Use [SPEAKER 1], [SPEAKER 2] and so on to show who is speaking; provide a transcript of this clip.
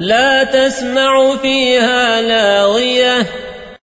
[SPEAKER 1] لا تسمع فيها لاغية.